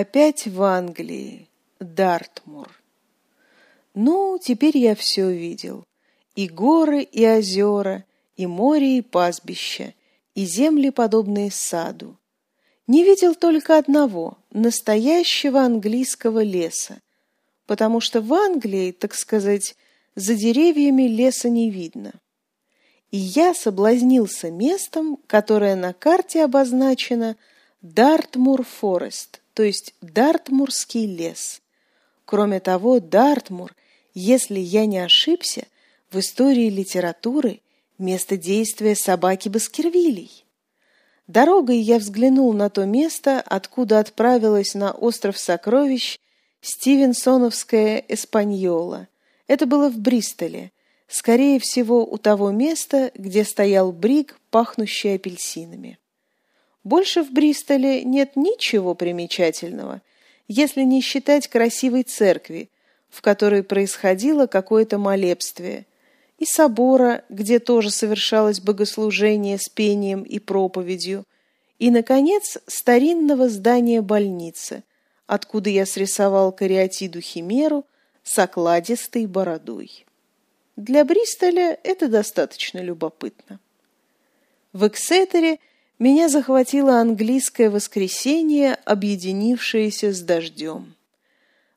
Опять в Англии. Дартмур. Ну, теперь я все видел. И горы, и озера, и море, и пастбища, и земли, подобные саду. Не видел только одного — настоящего английского леса, потому что в Англии, так сказать, за деревьями леса не видно. И я соблазнился местом, которое на карте обозначено Дартмур Форест, то есть Дартмурский лес. Кроме того, Дартмур, если я не ошибся, в истории литературы место действия собаки Баскервилей. Дорогой я взглянул на то место, откуда отправилась на остров Сокровищ Стивенсоновская Эспаньола. Это было в Бристоле, скорее всего, у того места, где стоял бриг, пахнущий апельсинами. Больше в Бристоле нет ничего примечательного, если не считать красивой церкви, в которой происходило какое-то молебствие, и собора, где тоже совершалось богослужение с пением и проповедью, и, наконец, старинного здания больницы, откуда я срисовал кариатиду Химеру с окладистой бородой. Для Бристоля это достаточно любопытно. В Эксетере меня захватило английское воскресенье, объединившееся с дождем.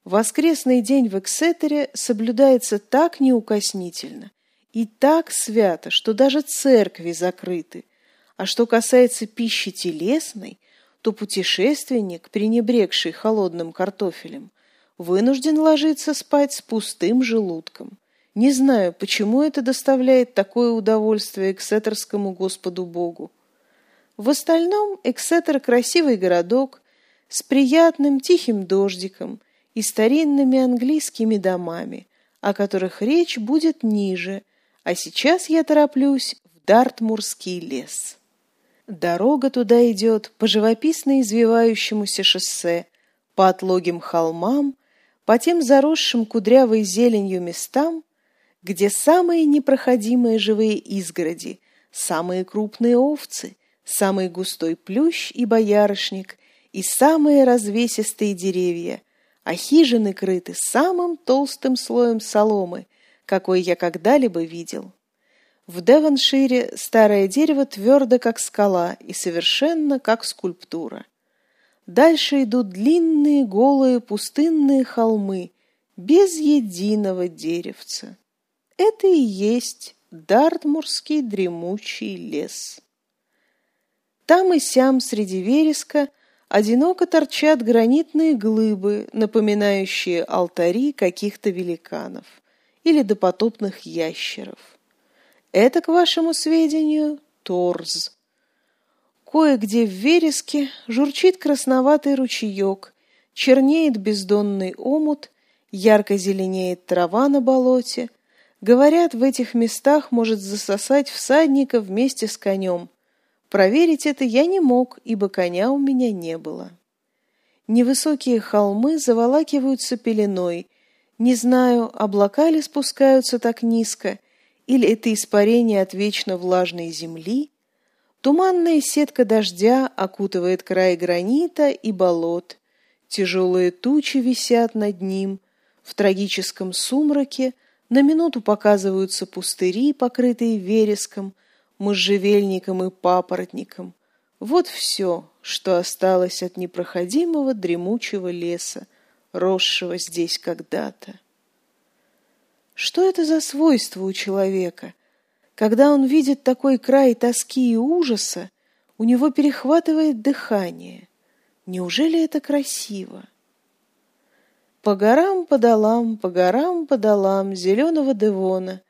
Воскресный день в Эксетере соблюдается так неукоснительно и так свято, что даже церкви закрыты. А что касается пищи телесной, то путешественник, пренебрегший холодным картофелем, вынужден ложиться спать с пустым желудком. Не знаю, почему это доставляет такое удовольствие эксетерскому Господу Богу. В остальном Эксетер – красивый городок с приятным тихим дождиком и старинными английскими домами, о которых речь будет ниже, а сейчас я тороплюсь в Дартмурский лес. Дорога туда идет по живописно извивающемуся шоссе, по отлогим холмам, по тем заросшим кудрявой зеленью местам, где самые непроходимые живые изгороди, самые крупные овцы, самый густой плющ и боярышник и самые развесистые деревья, а хижины крыты самым толстым слоем соломы, какой я когда-либо видел. В Девоншире старое дерево твердо, как скала, и совершенно как скульптура. Дальше идут длинные, голые, пустынные холмы, без единого деревца. Это и есть Дартмурский дремучий лес. Там и сям среди вереска одиноко торчат гранитные глыбы, напоминающие алтари каких-то великанов или допотопных ящеров. Это, к вашему сведению, торз. Кое-где в вереске журчит красноватый ручеек, чернеет бездонный омут, ярко зеленеет трава на болоте. Говорят, в этих местах может засосать всадника вместе с конем – Проверить это я не мог, ибо коня у меня не было. Невысокие холмы заволакиваются пеленой. Не знаю, облака ли спускаются так низко, или это испарение от вечно влажной земли. Туманная сетка дождя окутывает край гранита и болот. Тяжелые тучи висят над ним. В трагическом сумраке на минуту показываются пустыри, покрытые вереском, можжевельником и папоротником. Вот все, что осталось от непроходимого дремучего леса, росшего здесь когда-то. Что это за свойство у человека? Когда он видит такой край тоски и ужаса, у него перехватывает дыхание. Неужели это красиво? По горам, по долам, по горам, по долам зеленого Девона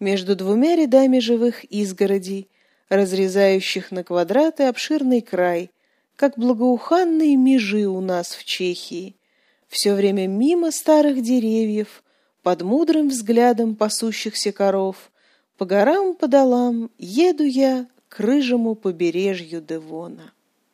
между двумя рядами живых изгородей, разрезающих на квадраты обширный край, как благоуханные межи у нас в Чехии, все время мимо старых деревьев, под мудрым взглядом пасущихся коров, по горам, по долам еду я к рыжему побережью Девона.